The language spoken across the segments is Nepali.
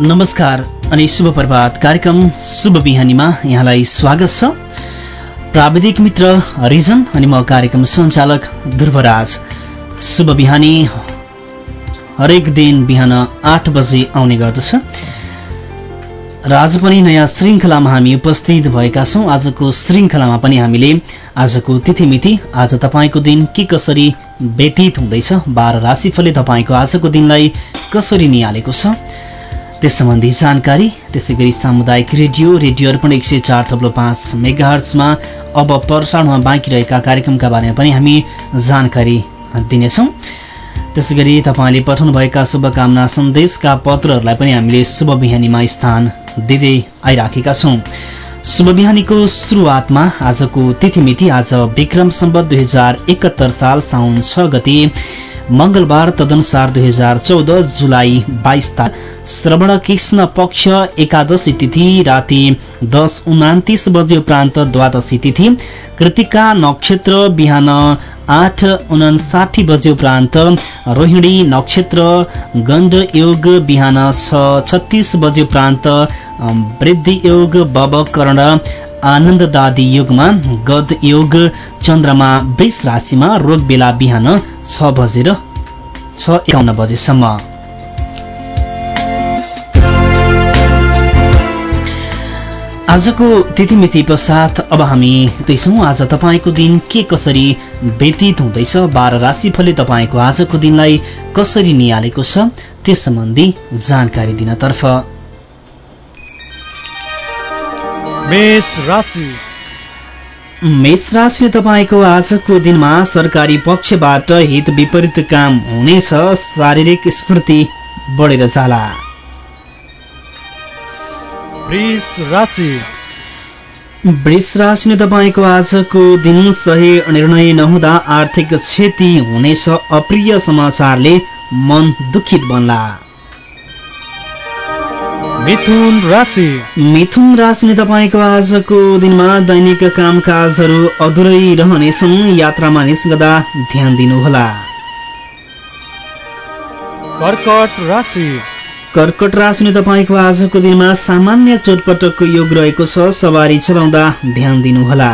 नमस्कार अनि शुभ प्रभात कार्यक्रम शुभ बिहानीमा यहाँलाई स्वागत छ। प्राविधिक मित्र रिजन अनि म कार्यक्रम सञ्चालक ध्रुवराज। शुभ बिहानी। हरेक दिन बिहान आठ बजे आउने गर्दछ। र आज पनि नयाँ श्रृङ्खलामा हामी उपस्थित भएका छौँ। आजको श्रृङ्खलामा पनि हामीले आजको तिथिमिति आज तपाईँको दिन के कसरी व्यतीत हुँदैछ बाह्र राशिफलले तपाईँको आजको दिनलाई कसरी निहालेको छ त्यस सम्बन्धी जानकारी त्यसै गरी सामुदायिक रेडियो रेडियो अर्पण एक सय चार थप्लो पाँच मेगाहर्चमा अब प्रसारणमा बाँकी रहेका कार्यक्रमका बारेमा पनि हामी जानकारी दिनेछौँ। त्यसै गरी तपाईँले पठाउनुभएका शुभकामना सन्देशका पत्रहरूलाई पनि हामीले शुभ बिहानीमा स्थान दिँदै आइराखेका छौँ। शुभ बिहानीको सुरुवातमा आजको तिथिमिति आज विक्रम सम्बत दुई हजार एकहत्तर साल साउन छ गते मङ्गलबार तदनुसार दुई हजार चौध जुलाई बाइस तारिक श्रवण कृष्ण पक्ष एकादशी तिथि राति दस उनातिस बजे उपरान्त द्वादशी तिथि कृतिका नक्षत्र बिहान आठ उनासाठी बजे उपरान्त रोहिणी नक्षत्र गण्ड योग बिहान छ छत्तिस बजे उपरान्त वृद्धि योग बबकर्ण आनन्ददादी युगमा गद योग चन्द्रमा वृष राशिमा रोग बेला बिहान छ बजेर छ एकाउन्न बजेसम्म। आजको तिथिमिति पश्चात अब हामी हेर्दैछौँ आज तपाईँको दिन के कसरी व्यतीत हुँदैछ बाह्र राशिफलले तपाईँको आजको दिनलाई कसरी निहालेको छ त्यस सम्बन्धी जानकारी दिनतर्फ। मेष राशि। मेष राशिले तपाईँको आजको दिनमा सरकारी पक्षबाट हित विपरीत काम हुनेछ शारीरिक स्फूर्ति बढेर जाला। वृष राशि। वृष राशिले तपाईँको आजको दिन सही निर्णय नहुँदा आर्थिक क्षति हुनेछ अप्रिय समाचारले मन दुखित बन्ला। मिथुन राशि। मिथुन राशिले तपाईँको आजको दिनमा दैनिक कामकाजहरू अधुरै रहनेछन् यात्रामा निस्कदा ध्यान दिनुहोला। कर्कट राशि। कर्कट राशिले तपाईँको आजको दिनमा सामान्य चोटपटकको योग रहेको छ। सवारी चलाउँदा ध्यान दिनुहोला।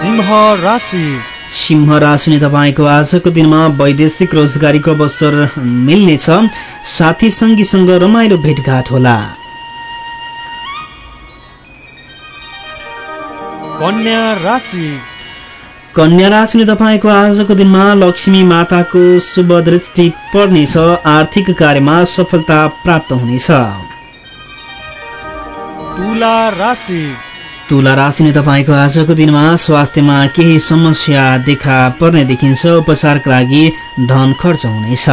सिंह राशि। सिंह राशिले तपाईँको आजको दिनमा वैदेशिक रोजगारीको अवसर मिल्नेछ। साथी सङ्गीसँग रमाइलो भेटघाट होला। कन्या राशि। कन्या राशिले तपाईँको आजको दिनमा लक्ष्मी माताको शुभ दृष्टि पर्नेछ आर्थिक कार्यमा सफलता प्राप्त हुनेछ। तुला राशि। तुला राशिले तपाईँको आजको दिनमा स्वास्थ्यमा केही समस्या देखा पर्ने देखिन्छ उपचारका लागि धन खर्च हुनेछ।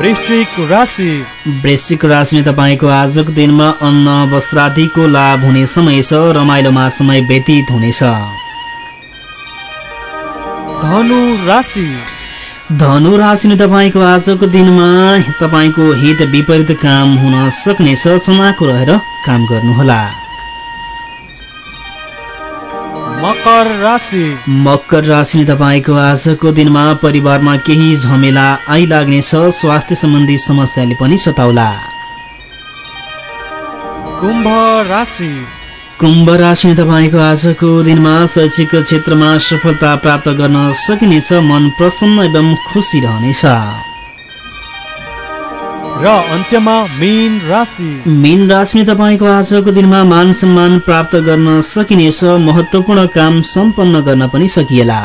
वृश्चिक राशि। वृश्चिक राशिले तपाईँको आजको दिनमा अन्न वस्त्रादिको लाभ हुने समय छ रमाइलोमा समय व्यतीत हुनेछ। धनु राशि। धनु राशिले तपाईँको आजको दिनमा तपाईँको हित विपरीत काम हुन सक्नेछ चनाको रहेर काम गर्नुहोला। मकर राशि। मकर राशिले तपाईँको आजको दिनमा परिवारमा केही झमेला आइलाग्नेछ स्वास्थ्य सम्बन्धी समस्याले पनि सताउला। कुम्भ राशि। कुम्भ राशिले तपाईँको आजको दिनमा शैक्षिक क्षेत्रमा सफलता प्राप्त गर्न सकिनेछ मन प्रसन्न एवं खुसी रहनेछ। र अन्त्यमा मीन राशि। मीन राशिले तपाईँको आजको दिनमा मान सम्मान प्राप्त गर्न सकिनेछ महत्वपूर्ण काम सम्पन्न गर्न पनि सकिएला।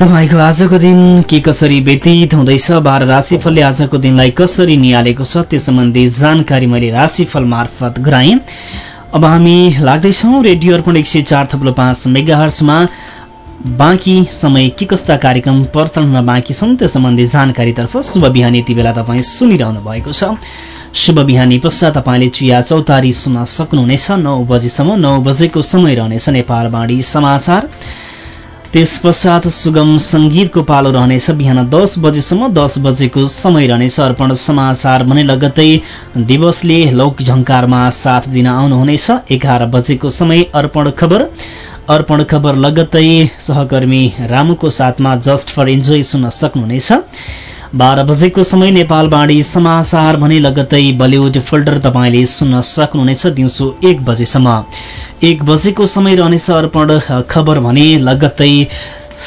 तपाईँको आजको दिन के कसरी व्यतीत हुँदैछ बाह्र राशिफलले आजको दिनलाई कसरी निहालेको छ त्यो सम्बन्धी जानकारी मैले राशिफल मार्फत गराएँ। अब हामी लाग्दैछौँ रेडियो अर्पण एक सय चार थप्लो पाँच मेगाहर्समा बाँकी समय के कस्ता कार्यक्रम प्रसारणमा बाँकी छन् त्यो सम्बन्धी जानकारीतर्फ शुभ बिहानी यति बेला तपाईँ सुनिरहनु भएको छ। शुभ बिहानी पश्चात तपाईँले चिया चौतारी सुन्न सक्नुहुनेछ। नौ बजीसम्म नौ बजेको समय रहनेछ नेपालवाणी समाचार। त्यस पश्चात सुगम सङ्गीतको पालो रहनेछ बिहान दस बजेसम्म दस बजेको समय रहनेछ अर्पण समाचार भने लगत्तै दिवसले लोक झङ्कारमा साथ दिन आउनुहुनेछ। एघार बजेको समय अर्पण खबर। अर्पण खबर लगत्तै सहकर्मी रामुको साथमा जस्ट फर इन्जोय सुन्न सक्नुहुनेछ। बाह्र बजेको समय नेपालवाणी समाचार भने लगत्तै बलिउड फोल्डर तपाईँले सुन्न सक्नुहुनेछ दिउँसो एक बजेसम्म। एक बजेको समय रहनेछ अर्पण खबर भने लगत्तै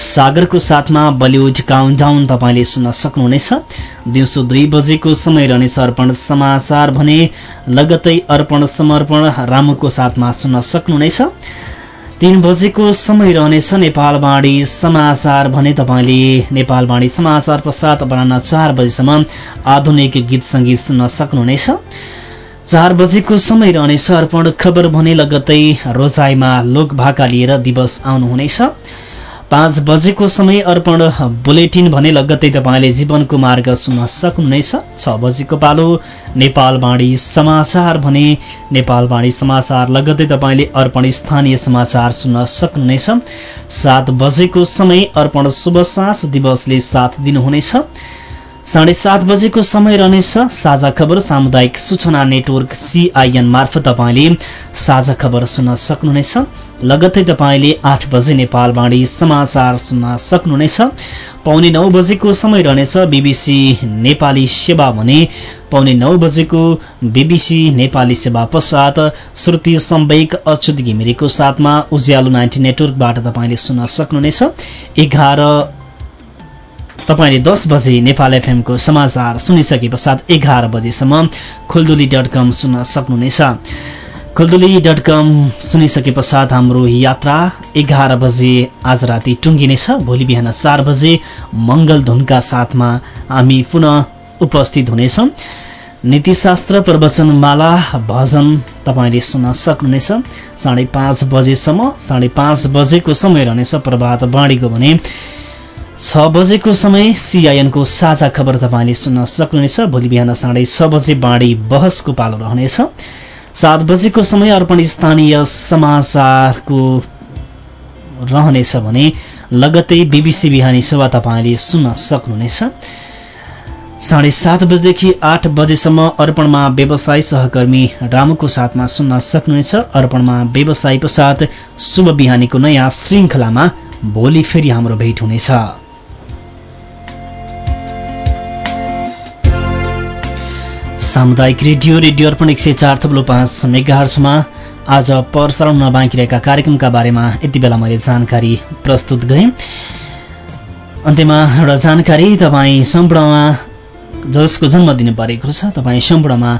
सागरको साथमा बलिउड काउन्टाउन तपाईँले सुन्न सक्नुहुनेछ। दिउँसो दुई बजेको समय रहनेछ अर्पण समाचार भने लगत्तै अर्पण समर्पण रामुको साथमा सुन्न सक्नुहुनेछ। तीन बजेको समय रहनेछ नेपालवाणी समाचार भने तपाईँले नेपालवाणी समाचार पश्चात अपराह चार बजीसम्म आधुनिक गीत सङ्गीत सुन्न सक्नुहुनेछ। चार बजेको समय रहनेछ अर्पण खबर भने लगत्तै रोजाइमा लोकभाका लिएर दिवस आउनुहुनेछ। पाँच बजेको समय अर्पण बुलेटिन भने लगत्तै तपाईँले जीवनको मार्ग सुन्न सक्नुहुनेछ। छ बजेको पालो नेपालवाणी समाचार भने नेपालवाणी समाचार लगत्तै तपाईँले अर्पण स्थानीय समाचार सुन्न सक्नुहुनेछ। सात बजेको समय अर्पण शुभ साँझ दिवसले साथ दिनुहुनेछ। साढे सात बजेको समय रहनेछ। साझा खबर सामुदायिक सूचना नेटवर्क सिआइएन मार्फत तपाईँले साझा खबर सुन्न सक्नुहुनेछ। लगत्तै तपाईँले आठ बजे नेपालवाणी समाचार सुन्न सक्नुहुनेछ। पाउने नौ बजेको समय रहनेछ बिबिसी नेपाली सेवा भने। पाउने नौ बजेको बिबिसी नेपाली सेवा पश्चात श्रुति सम्वेक अच्युत घिमिरेको साथमा उज्यालो नाइन्टी नेटवर्कबाट तपाईँले सुन्न सक्नुहुनेछ। एघार तपाईँले दस बजे नेपाल एफएमको समाचार सुनिसके पश्चात एघार बजेसम्म खुल्दुली डट कम सुन्न सक्नुहुनेछ। खुल्दुली डट कम सुनिसके पश्चात हाम्रो यात्रा एघार बजे आज राति टुङ्गिनेछ। भोलि बिहान चार बजे मङ्गल धुनका साथमा हामी पुनः उपस्थित हुनेछौँ। नीतिशास्त्र प्रवचनमाला भजन तपाईँले सुन्न सक्नुहुनेछ। साढे पाँच बजेसम्म साढे पाँच बजेको समय रहनेछ। प्रभात बाँडीको भने छ बजेको समय सिआइएनको साझा खबर तपाईँले सुन्न सक्नुहुनेछ। भोलि बिहान साढे छ बजे बाँडी बहसको पालो रहनेछ। सात बजेको समय अर्पण स्थानीय समाचारको रहनेछ भने लगत्तै बिबिसी बिहानी सेवा तपाईँले सुन्न सक्नुहुनेछ। साढे सात बजेदेखि आठ बजेसम्म अर्पणमा व्यवसाय सहकर्मी रामुको साथमा सुन्न सक्नुहुनेछ। अर्पणमा व्यवसाय पश्चात शुभ बिहानीको नयाँ श्रृङ्खलामा भोलि फेरि हाम्रो भेट हुनेछ। सामुदायिक रेडियो रेडियो अर्पण एक सय चार थप्लो पाँच मेगाहर्समा आज प्रसारण नबाँकी रहेका कार्यक्रमका बारेमा यति बेला मैले जानकारी प्रस्तुत गरेँ। अन्त्यमा एउटा जानकारी तपाईँ सम्पूर्णमा जसको जन्मदिन परेको छ तपाईँ सम्पूर्णमा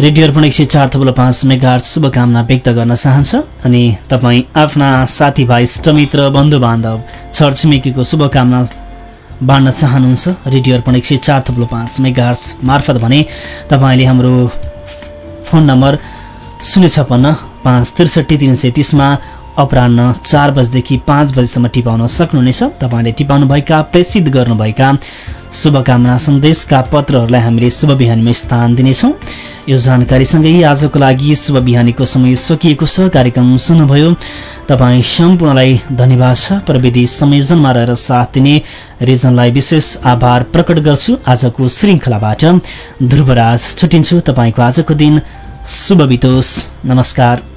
रेडियो अर्पण एक सय चार थप्लो पाँच मेगाहर्स शुभकामना व्यक्त गर्न चाहन्छ अनि तपाईँ आफ्ना साथीभाइ इष्टमित्र बन्धु बान्धव छरछिमेकीको शुभकामना बाँड्न चाहनुहुन्छ। रेडियो अर्पण एक सय चार थप्लो पाँच मेगार्स मार्फत भने तपाईँले हाम्रो फोन नम्बर शून्य छपन्न पाँच त्रिसठी तिन सय तिसमा अपरान्न चार बजेदेखि पाँच बजीसम्म टिपाउन सक्नुहुनेछ। तपाईँले टिपाउनुभएका प्रेसित गर्नुभएका शुभकामना सन्देशका पत्रहरूलाई हामीले शुभ बिहानीमा स्थान दिनेछौँ। यो जानकारीसँगै आजको लागि शुभ बिहानीको समय सकिएको छ। कार्यक्रम सुन्नुभयो। तपाईँ सम्पूर्णलाई धन्यवाद छ। प्रविधि संयोजनमा रहेर साथ दिने रिजनलाई विशेष आभार प्रकट गर्छु। आजको श्रृङ्खलाबाट ध्रुवराज छुट्टिन्छु तपाईँको आजको दिन शुभ बितोस्। नमस्कार।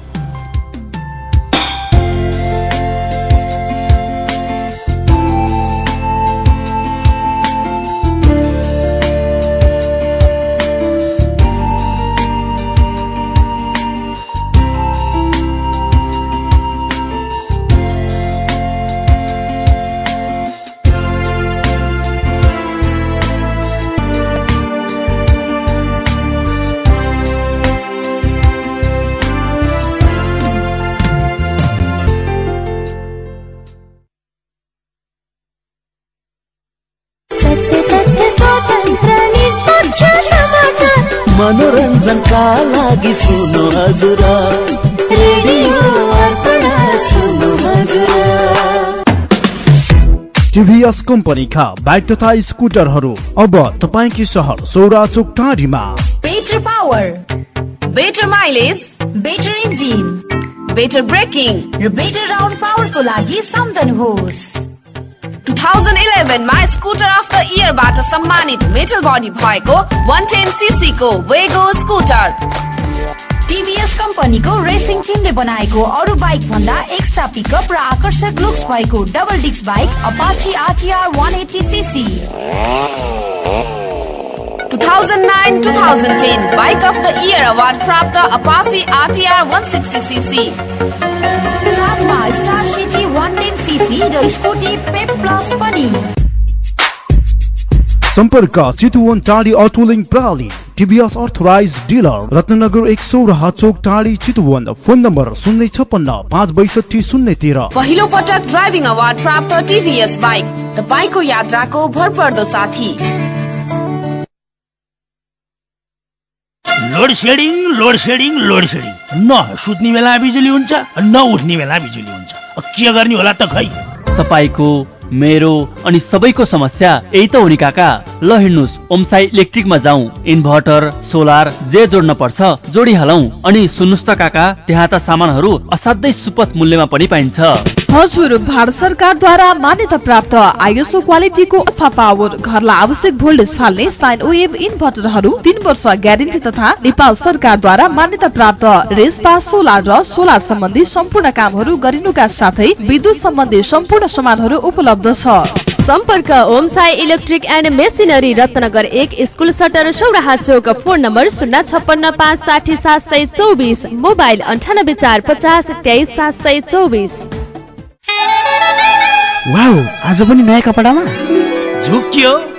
मनोरञ्जनका लागि सुन्नु हजुर टिभीएस कम्पनीका बाइक तथा स्कुटरहरू अब तपाईँकी सहर सौरा चोक टाढीमा better power better mileage better engine better braking र बेटर राउन्ड पावरको लागि सम्झनुहोस् 2011 मा स्कुटर अफ द इयरबाट सम्मानित मेटल बडी भएको 110 सीसी को वेगो स्कुटर टिभीएस कम्पनीको रेसिङ टिमले बनाएको अरू बाइक भन्दा एक्स्ट्रा पिकअप र आकर्षक लुक्स भएको double disc bike Apache RTR one eighty cc 2009-2010 Bike of the Year Award प्राप्त Apache RTR 160cc साथमा Star City one ten cc र स्कुटी पेप प्लस पनि सम्पर्क चितुवन टाढी अटोलिङ प्रणाली टिभीएस अर्थराइज डिलर रत्नगर एक सौ र चोक टाढी चितुवन फोन नम्बर शून्य छप्पन्न पाँच बैसठी शून्य तेह्र। पहिलो पटक ड्राइभिङ अवार्ड प्राप्त टिभीएस बाइक। तपाईँको यात्राको भरपर्दो साथी। Load shedding load shedding load shedding न सुत्ने बेला बिजुली हुन्छ न उठ्ने बेला बिजुली हुन्छ। के गर्ने होला त खै? तपाईँको मेरो अनि सबैको समस्या यही त हो नि काका। ल हिँड्नुहोस् ओमसाई इलेक्ट्रिकमा जाउँ। इन्भर्टर सोलर जे जोड्न पर्छ जोडिहालौँ अनि सुन्नुहोस् त काका त्यहाँ त सामानहरू असाध्यै सुपथ मूल्यमा पनि पाइन्छ। हजुर भारत सरकारद्वारा मान्यता प्राप्त आइएसओ क्वालिटीको अल्फा पावर घरलाई आवश्यक भोल्टेज फाल्ने साइन वेभ इन्भर्टरहरू तीन वर्ष ग्यारेन्टी तथा नेपाल सरकारद्वारा मान्यता प्राप्त रेसपा सोलर र सोलर सम्बन्धी सम्पूर्ण कामहरू गरिनुका साथै विद्युत सम्बन्धी सम्पूर्ण सामानहरू उपलब्ध छ। सम्पर्क Om Sai electric and machinery Ratnanagar एक school shutter Sauraha Chowk phone number शून्य छप्पन्न पाँच साठी सात सय चौबिस मोबाइल अन्ठानब्बे चार पचास तेइस सात सय चौबिस। आज पनि नयाँ कपडामा?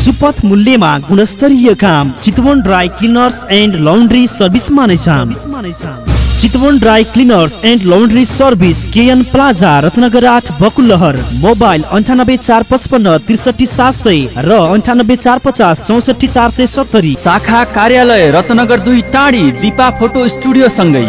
सुपथ मूल्यमा गुणस्तरीय काम Chitwan dry cleaners and laundry सर्भिसमा नै छ Chitwan dry cleaners and laundry service KN plaza Ratnanagar आठ बकुलहर मोबाइल अन्ठानब्बे चार पचपन्न त्रिसठी सात सय र अन्ठानब्बे चार पचास चौसठी चार सय सत्तरी। शाखा कार्यालय रत्नगर दुई टाढी दिपा फोटो स्टुडियो सँगै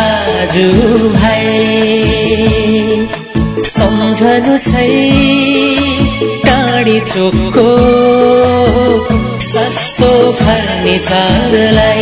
भाइ सम्झनु सही टाढी चोकको सस्तो फर्निचरलाई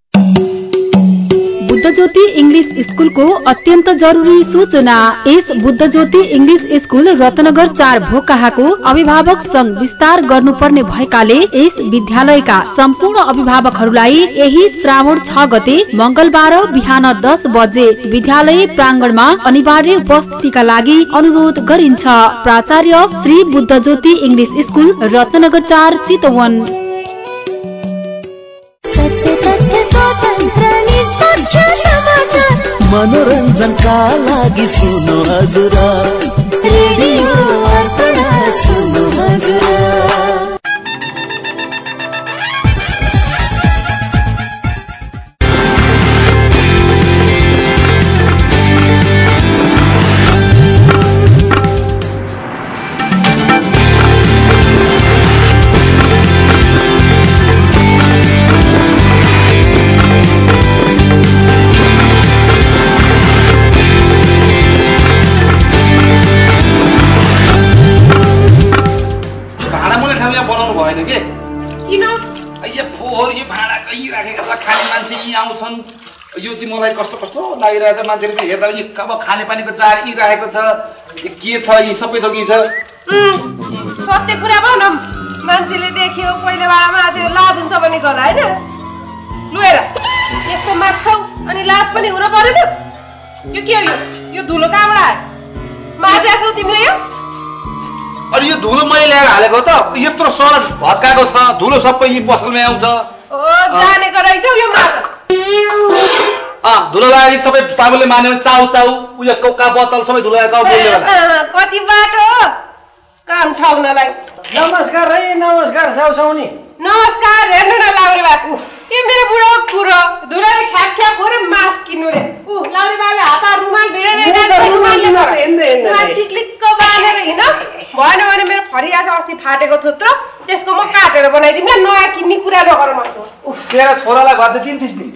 बुद्ध ज्योति इङ्ग्लिस स्कुलको अत्यन्त जरुरी सूचना। यस बुद्ध ज्योति इङ्ग्लिस स्कुल रत्नगर चार भोकाहाको अभिभावक संघ विस्तार गर्नुपर्ने भएकाले यस विद्यालयका सम्पूर्ण अभिभावकहरूलाई यही श्रावण छ गते मंगलबार बिहान दस बजे विद्यालय प्राङ्गणमा अनिवार्य उपस्थितिका लागि अनुरोध गरिन्छ। प्राचार्य श्री बुद्ध ज्योति इङ्ग्लिस स्कुल रत्नगर चार चितवन। मनोरञ्जनका लागि सुन्नु हजुर। रेडियो यो भाँडा कहीँ राखेका छ खाने मान्छे यहीँ आउँछन्। यो चाहिँ मलाई कस्तो कस्तो लागिरहेछ मान्छेले चाहिँ हेर्दा पनि अब खाने पानीको जार यहीँ राखेको छ के छ यी सबै थोक छ? सत्य कुरा भयो न। मान्छेले देख्यो पहिलो भाडामा त्यो लाज हुन्छ भने गला होइन? लु हेर यस्तो माग्छौ अनि लाज पनि हुन परेन। यो के हो यो? यो धुलो कहाँबाट आयो? माझ्या छौ तिमीले यो? अनि यो धुलो मैले ल्याएर हालेको त यत्रो सडक भत्काएको छ धुलो सबै यी पसलमै आउँछ। धुलो लागेपछि सबै साबुनले मानेर चाउ चाउ उयो कोका बोतल सबै धुलो कति बाटो? काम ठाउनलाई नमस्कार है नमस्कार साउसाउनी नमस्कार हेर्नु न लाउरे बा ए मेरो बुढो कुरो? धुलोले ख्याप ख्याप हो रे मास किन्नु रे ऊ लाउरे बाले हात रुमाल हिँड्दै। टिक्लिक्क बाँधेर हिँड। भएन भने मेरो फरिया छ अस्ति फाटेको थुत्रो। त्यसको म काटेर बनाइदिउँ ल नयाँ किन्ने कुरा नगर मसँग तेरा छोरालाई भर्दै चिन्तिस् नि